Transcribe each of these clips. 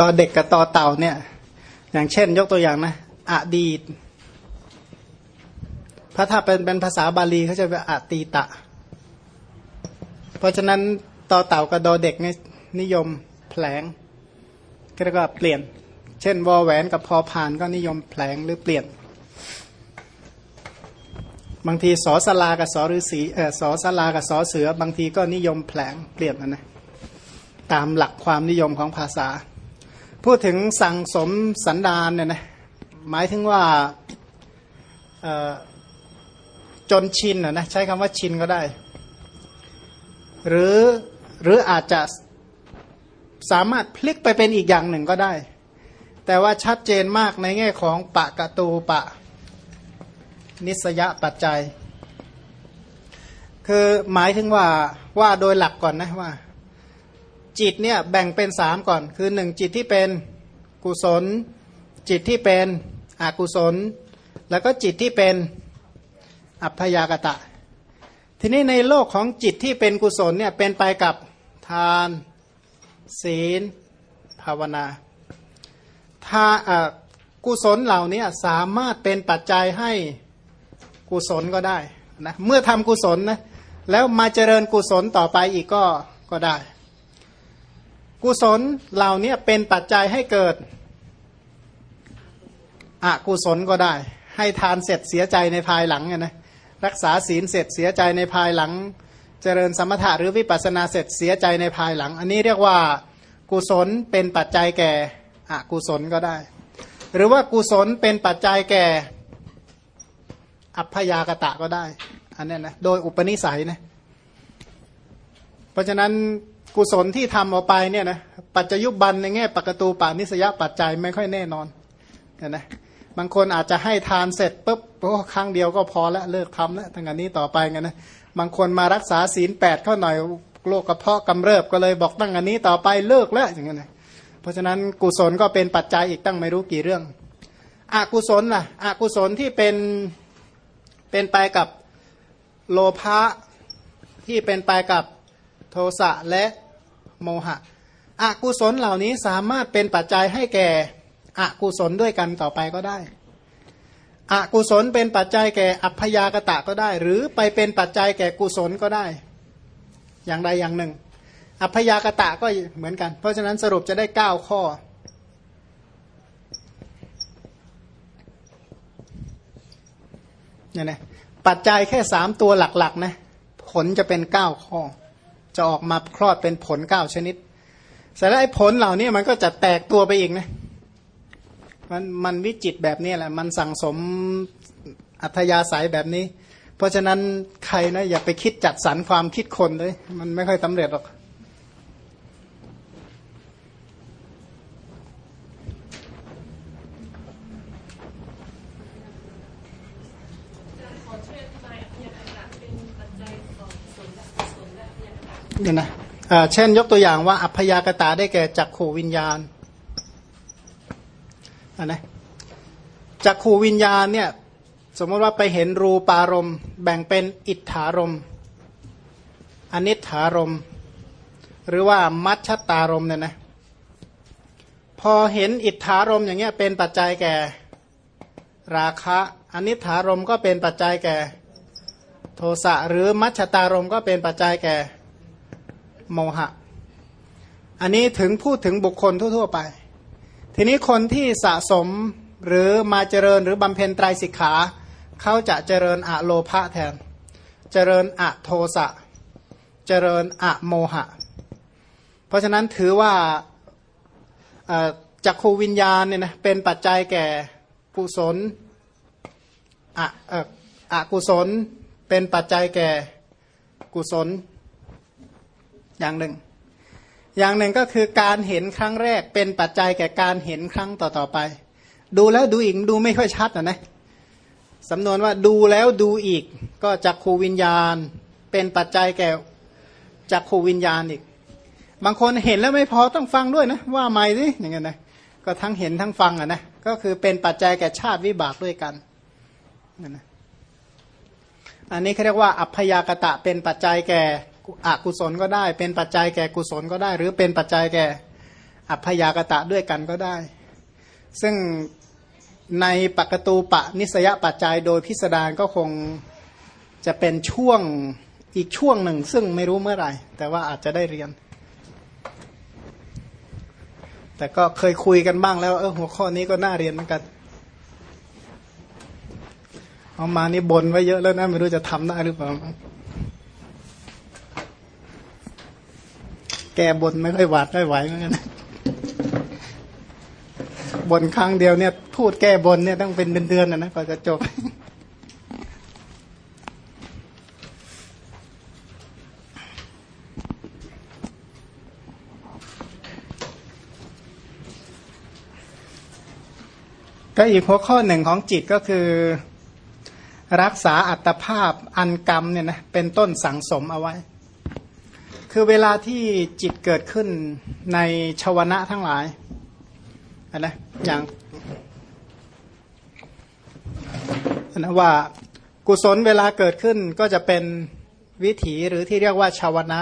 ดอเด็กกับตอเต่าเนี่ย อย่างเช่น ยกตัวอย่างนะอดีต พระถ้าเป็นเป็นภาษาบาลีเขาจะเป็นอตีตะ เพราะฉะนั้นตอเต่ากับดอเด็กนี่นิยมแผลงก็เรียกว่าเปลี่ยน เช่นวอแหวนกับพอผ่านก็นิยมแผลงหรือเปลี่ยน บางทีสอสลากับสอฤษีเออสอสลากับสอเสือ บางทีก็นิยมแผลงเปลี่ยนนะนะตามหลักความนิยมของภาษา พูดถึงสั่งสมสันดานเนี่ยนะหมายถึงว่าจนชินนะนะใช้คำว่าชินก็ได้ หรือหรืออาจจะสามารถพลิกไปเป็นอีกอย่างหนึ่งก็ได้ แต่ว่าชัดเจนมากในแง่ของปะกะตูปะ นิสยปัจจัย คือหมายถึงว่าว่าโดยหลักก่อนนะว่า จิตเนี่ยแบ่งเป็นสามก่อน คือหนึ่งจิตที่เป็นกุศล จิตที่เป็นอกุศล แล้วก็จิตที่เป็นอัพยากตะ ทีนี้ในโลกของจิตที่เป็นกุศลเนี่ยเป็นไปกับทาน ศีล ภาวนาถ้ากุศลเหล่านี้สามารถเป็นปัจจัยให้กุศลก็ได้นะเมื่อทำกุศลนะแล้วมาเจริญกุศลต่อไปอีกก็ก็ได้ กุศลเหล่านี้เป็นปัจจัยให้เกิดอกุศลก็ได้ ให้ทานเสร็จเสียใจในภายหลังนะรักษาศีลเสร็จเสียใจในภายหลัง เจริญสมถะหรือวิปัสนาเสร็จเสียใจในภายหลัง อันนี้เรียกว่ากุศลเป็นปัจจัยแก่อกุศลก็ได้ หรือว่ากุศลเป็นปัจจัยแก่อัพยากตะก็ได้ อันนี้นะโดยอุปนิสัยนะเพราะฉะนั้น กุศลที่ทำออกไปเนี่ยนะปัจจยุบันในแง่ปกตูปานิสยปัจจัยไม่ค่อยแน่นอนเห็นไหมบางคนอาจจะให้ทานเสร็จปุ๊บโอ้ครั้งเดียวก็พอแล้วเลิกทำแล้วทั้งอันนี้ต่อไปกันนะบางคนมารักษาศีลแปดเข้าหน่อยโรคกระเพาะกำเริบก็เลยบอกตั้งอันนี้ต่อไปเลิกแล้วอย่างเงี้ยเพราะฉะนั้นกุศลก็เป็นปัจจัยอีกตั้งไม่รู้กี่เรื่องอกุศลล่ะอกุศลที่เป็นเป็นไปกับโลภะที่เป็นไปกับ โทสะและโมหะอกุศลเหล่านี้สามารถเป็นปัจจัยให้แก่อกุศลด้วยกันต่อไปก็ได้อกุศลเป็นปัจจัยแก่อัพยากตะก็ได้ หรือไปเป็นปัจจัยแก่กุศลก็ได้ อย่างใดอย่างหนึ่ง อัพยากตะก็เหมือนกัน เพราะฉะนั้นสรุปจะได้เก้าข้อ เนี่ยนะปัจจัยแค่สามตัวหลักๆนะผลจะเป็นเก้าข้อ จะออกมาคลอดเป็นผลเก้าชนิดแต่แล้วไอ้ผลเหล่านี้มันก็จะแตกตัวไปอีกนะมันมันวิจิตแบบนี้แหละ มันสั่งสมอัธยาศัยแบบนี้ เพราะฉะนั้นใครนะอย่าไปคิดจัดสรรความคิดคนเลย มันไม่ค่อยสำเร็จหรอก เนี่ยนะเช่นยกตัวอย่างว่า อัพยากตาได้แก่จักขูวิญญาณนนะจักขูวิญญาณเนี่ยสมมติว่าไปเห็นรูปารมณ์ แบ่งเป็นอิทธารมอนิถารม หรือว่ามัชชตารมเนี่ยนะพอเห็นอิทธารมอย่างเงี้ยเป็นปัจจัยแก่ราคะอนิถารมก็เป็นปัจจัยแก่ โทสะหรือมัชชตารมก็เป็นปัจจัยแก่ โมหะ อันนี้ถึงพูดถึงบุคคลทั่ว ๆ ไป ทีนี้คนที่สะสมหรือมาเจริญหรือบำเพ็ญไตรสิกขา เขาจะเจริญอะโลภะแทน เจริญอะโทสะ เจริญอะโมหะ เพราะฉะนั้นถือว่าจักขูวิญญาณเนี่ยนะเป็นปัจจัยแก่กุศลอะอะกุศลเป็นปัจจัยแก่กุศล อย่างหนึ่ง อย่างหนึ่งก็คือการเห็นครั้งแรกเป็นปัจจัยแก่การเห็นครั้งต่อๆไป ดูแล้วดูอีกดูไม่ค่อยชัดนะนะสำนวนว่าดูแล้วดูอีก ก็จักขูวิญญาณ เป็นปัจจัยแก่จักขูวิญญาณอีก บางคนเห็นแล้วไม่พอต้องฟังด้วยนะ ว่าไม่สิอย่างเงี้ยนะก็ทั้งเห็นทั้งฟังอะนะก็คือเป็นปัจจัยแก่ชาติวิบากด้วยกันนั่นนะอันนี้เขาเรียกว่าอัพยากตะเป็นปัจจัยแก่ อกุศลก็ได้ เป็นปัจจัยแก่กุศลก็ได้ หรือเป็นปัจจัยแก่อัพยากตะด้วยกันก็ได้ ซึ่งในปกตูปะนิสยปัจจัยโดยพิสดารก็คงจะเป็นช่วงอีกช่วงหนึ่ง ซึ่งไม่รู้เมื่อไหร่ แต่ว่าอาจจะได้เรียน แต่ก็เคยคุยกันบ้างแล้วเออหัวข้อนี้ก็น่าเรียนเหมือนกันเอามานี่บนไว้เยอะแล้วนะไม่รู้จะทำได้หรือเปล่า แกบนไม่ค่อยหวาดไม่ไหวเหมือนกันบนครั้งเดียวเนี่ย พูดแก้บนเนี่ยต้องเป็นเดือนๆนะนะกว่าจะจบก็อีกหัวข้อหนึ่งของจิตก็คือรักษาอัตภาพอันกรรมเนี่ยนะเป็นต้นสังสมเอาไว้ คือเวลาที่จิตเกิดขึ้นในชวนะทั้งหลายนะอย่างนะว่ากุศลเวลาเกิดขึ้นก็จะเป็นวิถีหรือที่เรียกว่าชาวนะ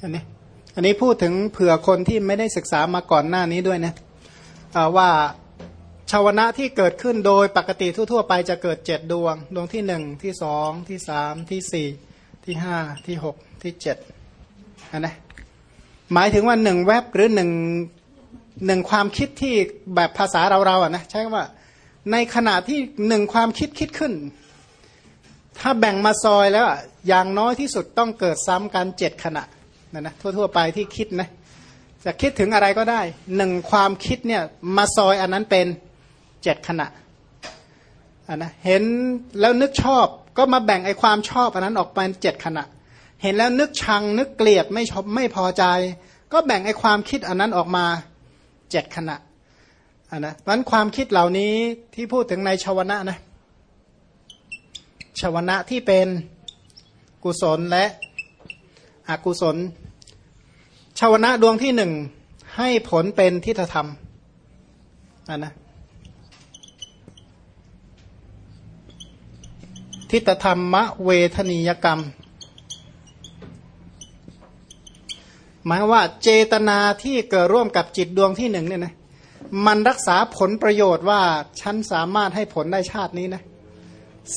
อันนี้อันนี้พูดถึงเผื่อคนที่ไม่ได้ศึกษามาก่อนหน้านี้ด้วยนะว่า ชาวนะที่เกิดขึ้นโดยปกติทั่วๆไปจะเกิดเจ็ดดวง ดวงที่หนึ่งที่สองที่สามที่สี่ที่ห้าที่หกที่เจ็ดนนะหมายถึงว่าหนึ่งแวบหรือหนึ่งหนึ่งความคิดที่แบบภาษาเราเราอะนะใช้คำว่าในขณะที่หนึ่งความคิดคิดขึ้น ถ้าแบ่งมาซอยแล้วอย่างน้อยที่สุดต้องเกิดซ้ำกันเจ็ดขณะนะนะทั่วๆไปที่คิดนะจะคิดถึงอะไรก็ได้หนึ่งความคิดเนี่ยมาซอยอันนั้นเป็น เจ็ดขณะอันนะเห็นแล้วนึกชอบก็มาแบ่งไอความชอบอันนั้นออกเป็นเจ็ดขณะ เห็นแล้วนึกชังนึกเกลียดไม่ชอบไม่พอใจ ก็แบ่งไอความคิดอันนั้นออกมาเจ็ดขณะอันนะนั้นความคิดเหล่านี้ที่พูดถึงในชาวนะนะชาวนะที่เป็นกุศลและอกุศล ชาวนะดวงที่หนึ่งให้ผลเป็นทิฏฐธรรมอันนะ ทิฏธรรมะเวทนียกรรม หมายว่าเจตนาที่เกิดร่วมกับจิตดวงที่หนึ่งเนี่ยนะมันรักษาผลประโยชน์ว่าฉันสามารถให้ผลได้ชาตินี้นะ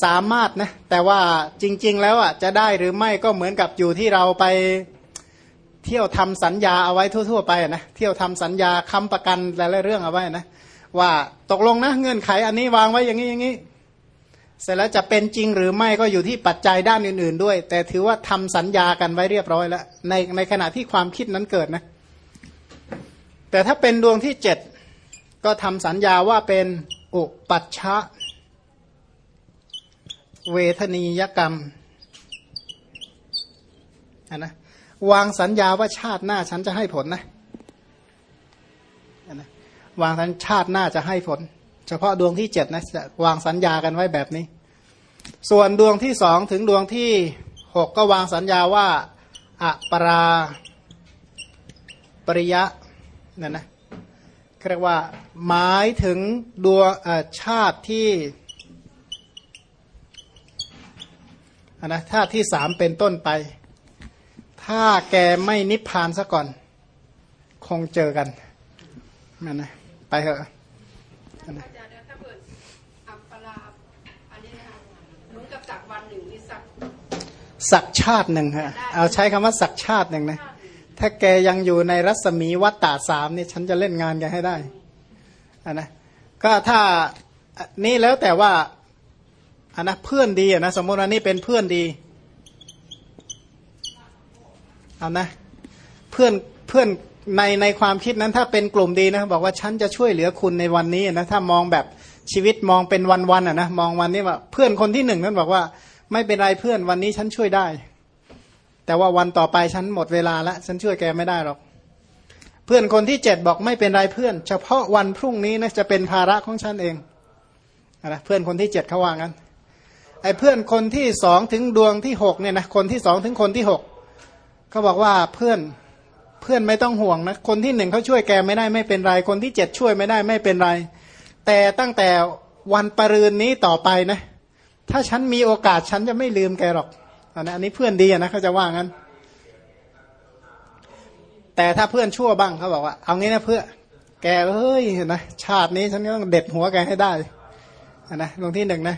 สามารถนะแต่ว่าจริง ๆ แล้วอะจะได้หรือไม่ก็เหมือนกับอยู่ที่เราไปเที่ยวทำสัญญาเอาไว้ทั่ว ๆ ไปนะเที่ยวทำสัญญาค้ำประกันหลายๆเรื่องเอาไว้นะว่าตกลงนะเงื่อนไขอันนี้วางไว้อย่างนี้อย่างนี้ เสร็จแล้วจะเป็นจริงหรือไม่ก็อยู่ที่ปัจจัยด้านอื่น ๆ ด้วย แต่ถือว่าทำสัญญากันไว้เรียบร้อยแล้ว ในในขณะที่ความคิดนั้นเกิดนะ แต่ถ้าเป็นดวงที่เจ็ดก็ทำสัญญาว่าเป็นอุปัชชะ เวทนียกรรมนนะวางสัญญาว่าชาติหน้าฉันจะให้ผลนะนะวางสัญชาติหน้าจะให้ผล เฉพาะดวงที่เจ็ดนะจะวางสัญญากันไว้แบบนี้ ส่วนดวงที่สองถึงดวงที่หกก็วางสัญญาว่าอะปราปริยะนั่นนะเรียกว่าหมายถึงดวงชาติที่นะถ้าที่สามเป็นต้นไป ถ้าแกไม่นิพพานซะก่อน คงเจอกันนั่นนะไปเถอะ สักชาติหนึ่งฮะเอาใช้คำว่าสักชาติหนึ่งนะถ้าแกยังอยู่ในรัศมีวัตตาสามนี่ฉันจะเล่นงานแกให้ได้อันนะก็ถ้านี่แล้วแต่ว่าอันนะเพื่อนดีนะสมมติว่านี่เป็นเพื่อนดีเอานะเพื่อนเพื่อนในในความคิดนั้นถ้าเป็นกลุ่มดีนะบอกว่าฉันจะช่วยเหลือคุณในวันนี้นะถ้ามองแบบชีวิตมองเป็นวันๆอะนะมองวันนี้ว่าเพื่อนคนที่หนึ่งนั้นบอกว่า ไม่เป็นไรเพื่อนวันนี้ฉันช่วยได้ แต่ว่าวันต่อไปฉันหมดเวลาแล้วฉันช่วยแกไม่ได้หรอก เพื่อนคนที่เจ็ดบอกไม่เป็นไรเพื่อน เฉพาะวันพรุ่งนี้นะจะเป็นภาระของฉันเองนะเพื่อนคนที่เจ็ดเขาว่างั้นไอ้เพื่อนคนที่สองถึงดวงที่หกเนี่ยนะคนที่สองถึงคนที่หกเขาบอกว่าเพื่อนเพื่อนไม่ต้องห่วงนะคนที่หนึ่งเขาช่วยแกไม่ได้ไม่เป็นไร คนที่เจ็ดช่วยไม่ได้ไม่เป็นไร แต่ตั้งแต่วันปรืนนี้ต่อไปนะ ถ้าฉันมีโอกาสฉันจะไม่ลืมแกหรอกอันนี้อันนี้เพื่อนดีนะเขาจะว่างั้น แต่ถ้าเพื่อนชั่วบ้างเขาบอกว่า เอางี้นะเพื่อแกเฮ้ยนะชาตินี้ฉันต้องเด็ดหัวแกให้ได้นะลงที่หนึ่งนะ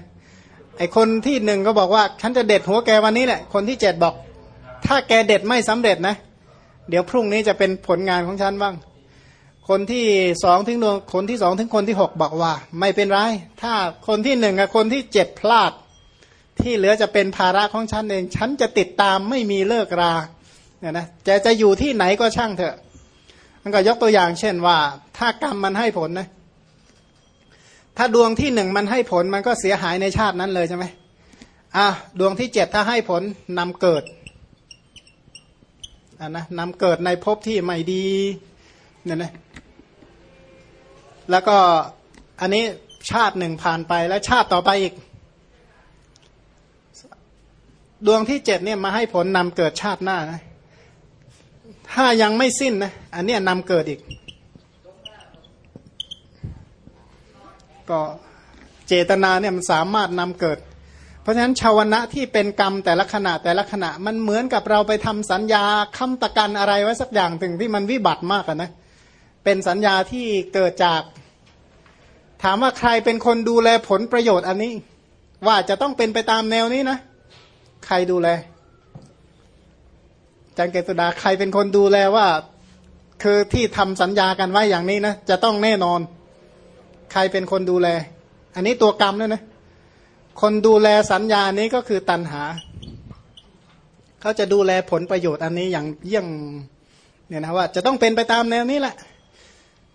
ไอคนที่หนึ่งก็บอกว่า ฉันจะเด็ดหัวแกวันนี้แหละ คนที่เจ็ดบอก ถ้าแกเด็ดไม่สำเร็จนะ เดี๋ยวพรุ่งนี้จะเป็นผลงานของฉันบ้าง คนที่สองถึงดวงคนที่สองถึงคนที่หกบอกว่า ไม่เป็นไร ถ้าคนที่หนึ่งกับคนที่เจ็ดพลาด ที่เหลือจะเป็นภาระของฉันเอง ฉันจะติดตามไม่มีเลิกราเนี่ยนะจะจะอยู่ที่ไหนก็ช่างเถอะ มันก็ยกตัวอย่างเช่นว่า ถ้ากรรมมันให้ผลนะ ถ้าดวงที่หนึ่งมันให้ผลมันก็เสียหายในชาตินั้นเลยใช่ไหมอะดวงที่เจ็ดถ้าให้ผลนำเกิดอะนะนำเกิดในภพที่ไม่ดีเนี่ยนะ แล้วก็อันนี้ชาติหนึ่งผ่านไปแล้วชาติต่อไปอีก ดวงที่เจ็ดเนี่ยมาให้ผลนำเกิดชาติหน้านะถ้ายังไม่สิ้นนะอันนี้นำเกิดอีก ก็เจตนาเนี่ยมันสามารถนำเกิด เพราะฉะนั้นชาวนะที่เป็นกรรมแต่ละขณะแต่ละขณะมันเหมือนกับเราไปทำสัญญาค้ำประกันอะไรไว้สักอย่างถึงที่มันวิบัติมากนะเป็นสัญญาที่เกิดจาก ถามว่าใครเป็นคนดูแลผลประโยชน์อันนี้ ว่าจะต้องเป็นไปตามแนวนี้นะ ใครดูแลจังเกตุดาใครเป็นคนดูแลว่า คือที่ทำสัญญากันไว้อย่างนี้นะจะต้องแน่นอน ใครเป็นคนดูแล อันนี้ตัวกรรมด้วยนะคนดูแลสัญญานี้ก็คือตันหา เขาจะดูแลผลประโยชน์อันนี้อย่างเยี่ยงเนี่ยนะว่าจะต้องเป็นไปตามแนวนี้แหละ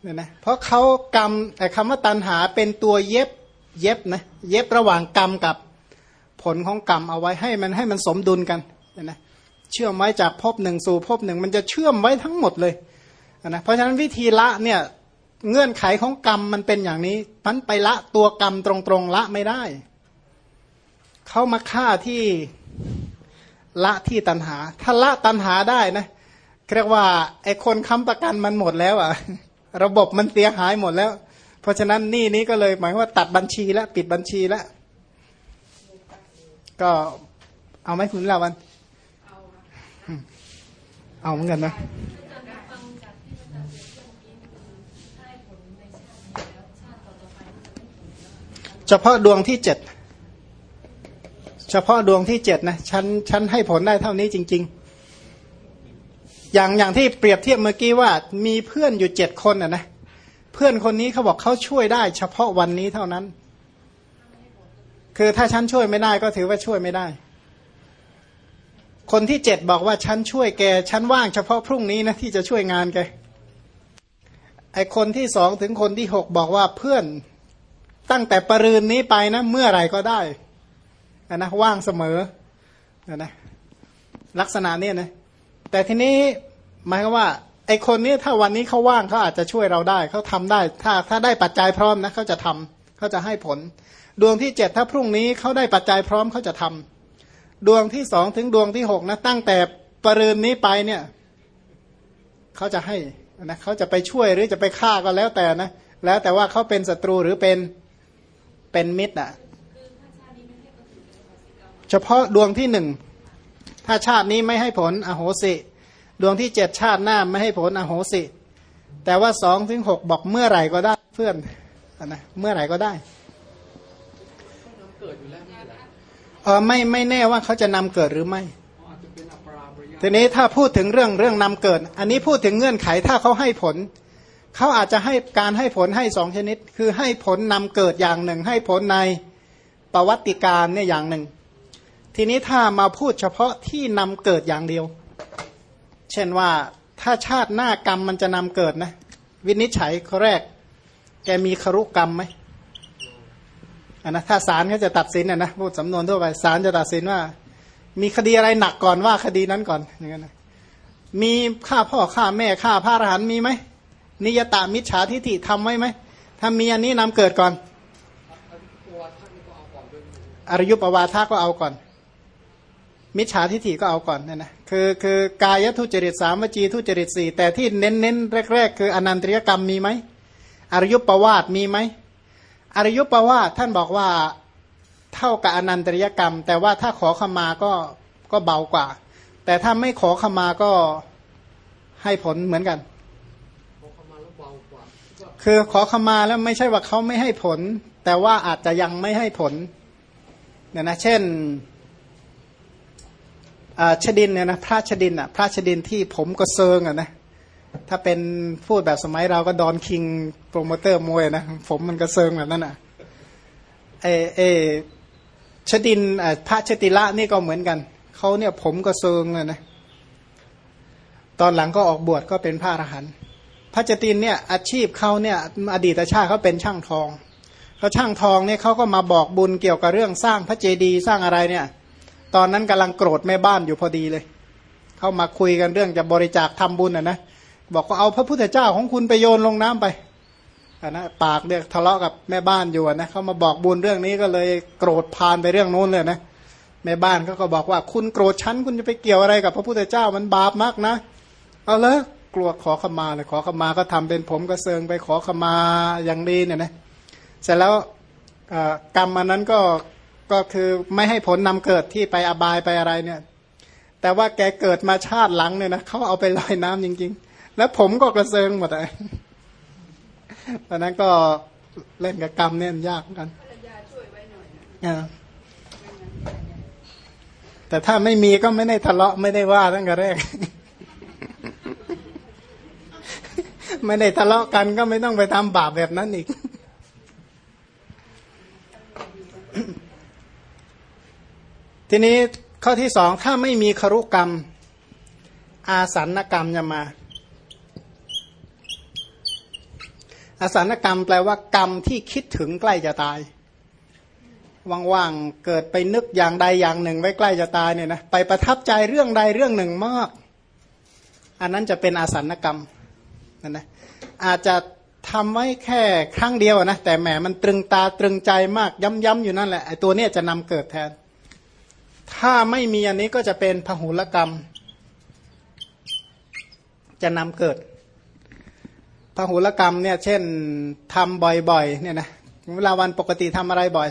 เนี่ยนะเพราะเขากรรมแต่คำว่าตันหาเป็นตัวเย็บเย็บนะเย็บระหว่างกรรมกับผลของกรรมเอาไว้ให้มันให้มันสมดุลกันเนี่ยนะเชื่อมไว้จากภพหนึ่งสู่ภพหนึ่งมันจะเชื่อมไว้ทั้งหมดเลยนะเพราะฉะนั้นวิธีละเนี่ยเงื่อนไขของกรรมมันเป็นอย่างนี้มันไปละตัวกรรมตรงๆละไม่ได้ เขามาฆ่าที่ละที่ตันหา ถ้าละตันหาได้นะเรียกว่าไอ้คนค้ำประกันมันหมดแล้วอะ่ะ ระบบมันเสียหายหมดแล้ว เพราะฉะนั้นนี่นี้ก็เลยหมายว่าตัดบัญชีแล้วปิดบัญชีแล้วก็เอาไหมคุณลาวัน เอาเหมือนกันนะเฉพาะดวงที่เจ็ด เฉพาะดวงที่เจ็ดนะฉันฉันให้ผลได้เท่านี้จริง ๆ อย่างอย่างที่เปรียบเทียบเมื่อกี้ว่ามีเพื่อนอยู่เจ็ดคนอะนะเพื่อนคนนี้เขาบอกเขาช่วยได้ เฉพาะวันนี้เท่านั้น คือถ้าฉันช่วยไม่ได้ก็ถือว่าช่วยไม่ได้ คนที่เจ็ดบอกว่าฉันช่วยแกฉันว่างเฉพาะพรุ่งนี้นะที่จะช่วยงานแกไอคนที่สองถึงคนที่หกบอกว่าเพื่อนตั้งแต่ปรืนนี้ไปนะ เมื่อไรก็ได้นะว่างเสมอนะลักษณะเนี้ยนะ แต่ทีนี้หมายว่าไอคนนี้ถ้าวันนี้เขาว่างเขาอาจจะช่วยเราได้เขาทำได้ ถ้าถ้าได้ปัจจัยพร้อมนะเขาจะทำเขาจะให้ผล ดวงที่เจ็ดถ้าพรุ่งนี้เขาได้ปัจจัยพร้อมเขาจะทำดวงที่สองถึงดวงที่หกนะตั้งแต่ปรืนนี้ไปเนี่ยเขาจะให้นะเขาจะไปช่วยหรือจะไปฆ่าก็แล้วแต่นะแล้วแต่ว่าเขาเป็นศัตรูหรือเป็นเป็นมิตรอะ เฉพาะดวงที่หนึ่ง ถ้าชาตินี้ไม่ให้ผลอโหสิ ดวงที่เจ็ดชาติหน้าไม่ให้ผลอโหสิ แต่ว่าสองถึงหกบอกเมื่อไหร่ก็ได้เพื่อนนะเมื่อไหร่ก็ได้เออไม่ไม่แน่ว่าเขาจะนำเกิดหรือไม่ทีนี้ถ้าพูดถึงเรื่องเรื่องนำเกิด อันนี้พูดถึงเงื่อนไขถ้าเขาให้ผลเขาอาจจะให้การให้ผลให้สองชนิด คือให้ผลนำเกิดอย่างหนึ่ง ให้ผลในประวัติการเนี่ยอย่างหนึ่ง ทีนี้ถ้ามาพูดเฉพาะที่นำเกิดอย่างเดียว เช่นว่าถ้าชาติหน้ากรรมมันจะนำเกิดนะ วินิจฉัยข้อแรก แกมีครุกรรมไหมอันนะถ้าศาลเขาจะตัดสินนะนะพูดสำนวนทั่วไปศาลจะตัดสินว่า มีคดีอะไรหนักก่อนว่าคดีนั้นก่อนอย่างนั้นนะมีฆ่าพ่อฆ่าแม่ฆ่าพระอรหันต์มีไหมนิยตามิจฉาทิฏฐิทำไว้ไหมถ้ามีอันนี้นำเกิดก่อนอริยุปวาทาก็เอาก่อน มิจฉาทิฏฐิก็เอาก่อนเนี่ยนะคือคือกายทุจริตสามวจีทุจริตสี่แต่ที่เน้นเน้นแรก ๆ คืออนันตริยกรรมมีไหมอริยุปวาทมีไหมอริยุปวาทท่านบอกว่าเท่ากับอนันตริยกรรม แต่ว่าถ้าขอขมาก็ก็ก็เบากว่า แต่ถ้าไม่ขอขมาก็ให้ผลเหมือนกัน คือขอขมาแล้วไม่ใช่ว่าเขาไม่ให้ผล แต่ว่าอาจจะยังไม่ให้ผลเนี่ยนะเช่น ชฎิลเนี่ยนะพระชฎิลอะพระชฎิลที่ผมก็เซิงอะนะถ้าเป็นพูดแบบสมัยเราก็ดอนคิงโปรโมเตอร์มวยนะผมมันก็เซิงแบบนั้นอะเอเอชฎิลพระชฎิละนี่ก็เหมือนกันเขาเนี่ยผมก็เซิงเลยนะตอนหลังก็ออกบวชก็เป็นพระอรหันต์พระชฎิลเนี่ยอาชีพเขาเนี่ยอดีตชาติเขาเป็นช่างทองเขาช่างทองเนี่ยเขาก็มาบอกบุญเกี่ยวกับเรื่องสร้างพระเจดีย์สร้างอะไรเนี่ย ตอนนั้นกำลังโกรธแม่บ้านอยู่พอดีเลย เข้ามาคุยกันเรื่องจะบริจาคทำบุญอะนะบอกก็เอาพระพุทธเจ้าของคุณไปโยนลงน้ำไปอะนะปากเรียกทะเลาะกับแม่บ้านอยู่นะเขามาบอกบุญเรื่องนี้ก็เลยโกรธพานไปเรื่องโน้นเลยนะแม่บ้านเขาก็บอกว่าคุณโกรธฉันคุณจะไปเกี่ยวอะไรกับพระพุทธเจ้ามันบาปมากนะเอาเลยกลัวขอขมาเลยขอขมาก็ทำเป็นผมก็เซิงไปขอขมาอย่างดีเนี่ยนะเสร็จแล้วกรรมอันนั้นก็ ก็คือไม่ให้ผลนำเกิดที่ไปอบายไปอะไรเนี่ย แต่ว่าแกเกิดมาชาติหลังเนี่ยนะเขาเอาไปลอยน้ำจริง ๆ แล้วผมก็กระเซิงหมดเลยตอนนั้นก็เล่นกับกรรมเนี่ยยากกันแต่ถ้าไม่มีก็ไม่ได้ทะเลาะไม่ได้ว่าตั้งแต่แรก ไม่ได้ทะเลาะกันก็ไม่ต้องไปทำบาปแบบนั้นอีก ทีนี้ข้อที่สองถ้าไม่มีครุกรรม อาสันกรรมจะมา อาสันกรรมแปลว่ากรรมที่คิดถึงใกล้จะตายว่างๆ เกิดไปนึกอย่างใดอย่างหนึ่งไว้ใกล้จะตายเนี่ยนะไปประทับใจเรื่องใดเรื่องหนึ่งมาก อันนั้นจะเป็นอาสันกรรมนั่นนะอาจจะทำไว้แค่ครั้งเดียวนะแต่แหมมันตรึงตาตรึงใจมากย้ำๆอยู่นั่นแหละไอ้ตัวเนี้ยจะนำเกิดแทน ถ้าไม่มีอันนี้ก็จะเป็นพหุลกรรม จะนำเกิดพหุลกรรมเนี่ยเช่นทำบ่อยๆเนี่ยนะเวลาวันปกติทำอะไรบ่อย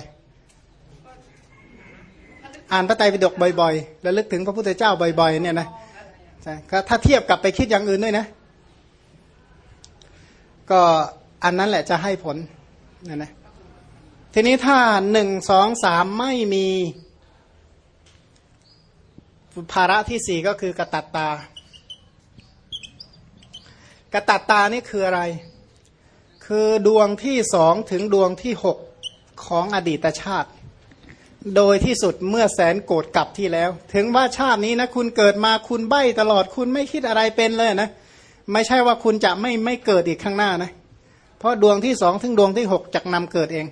อ่านพระไตรปิฎกบ่อยๆ แล้วลึกถึงพระพุทธเจ้าบ่อยๆ เนี่ยนะใช่ถ้าเทียบกับไปคิดอย่างอื่นด้วยนะ ก็อันนั้นแหละจะให้ผลเนี่ยนะทีนี้ถ้าหนึ่งสองสามไม่มี ภาระที่สี่ก็คือกระตัตตา กระตัตตานี่คืออะไร คือดวงที่สองถึงดวงที่หกของอดีตชาติ โดยที่สุดเมื่อแสนโกรธกลับที่แล้ว ถึงว่าชาตินี้นะคุณเกิดมาคุณใบ้ตลอดคุณไม่คิดอะไรเป็นเลยนะ ไม่ใช่ว่าคุณจะไม่ไม่เกิดอีกข้างหน้านะ เพราะดวงที่สองถึงดวงที่หกจะนำเกิดเอง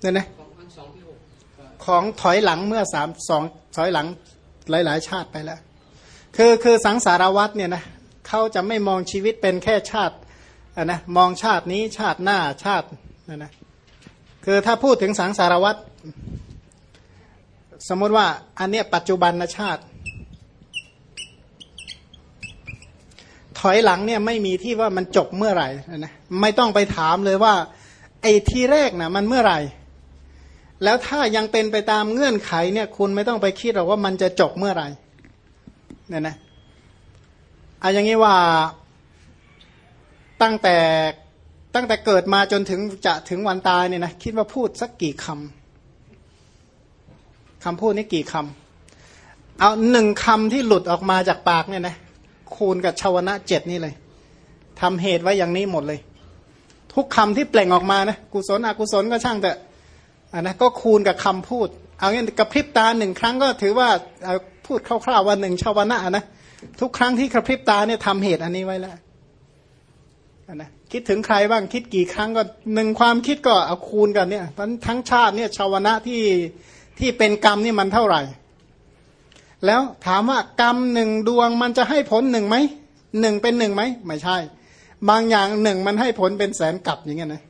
เนี่ยนะ ของถอยหลังเมื่อสามสองถอยหลังหลาย ๆ ชาติไปแล้ว คือคือสังสารวัตเนี่ยนะเขาจะไม่มองชีวิตเป็นแค่ชาตินะมองชาตินี้ชาติหน้าชาตินะนะคือถ้าพูดถึงสังสารวัตสมมติว่าอันเนี้ยปัจจุบันชาติ ถอยหลังเนี่ยไม่มีที่ว่ามันจบเมื่อไหร่นะไม่ต้องไปถามเลยว่า ไอ้ที่แรกนะมันเมื่อไหร่ แล้วถ้ายังเป็นไปตามเงื่อนไขเนี่ย คุณไม่ต้องไปคิดหรอกว่ามันจะจบเมื่อไหร่เนี่ยนะอาอย่างนี้ว่าตั้งแต่ตั้งแต่เกิดมาจนถึงจะถึงวันตายเนี่ยนะคิดว่าพูดสักกี่คำคำพูดนี้กี่คำเอาหนึ่งคำที่หลุดออกมาจากปากเนี่ยนะคูณกับชาวนะเจ็ดนี่เลยทำเหตุไว้อย่างนี้หมดเลย ทุกคำที่เปล่งออกมานะกุศลอกุศลก็ช่างแต่ อันนะก็คูณกับคำพูด เอางี้กระพริบตาหนึ่งครั้งก็ถือว่าพูดคร่าวๆวันหนึ่งชาวนะนะทุกครั้งที่กระพริบตาเนี่ยทำเหตุอันนี้ไว้แล้วนะคิดถึงใครบ้างคิดกี่ครั้งก็หนึ่งความคิดก็เอาคูณกันเนี่ยทั้งชาติเนี่ยชาวนะที่ที่เป็นกรรมนี่มันเท่าไหร่ แล้วถามว่ากรรมหนึ่งดวงมันจะให้ผลหนึ่งไหมหนึ่งเป็นหนึ่งไหมไม่ใช่ บางอย่างหนึ่งมันให้ผลเป็นแสนกลับอย่างเงี้ยนะ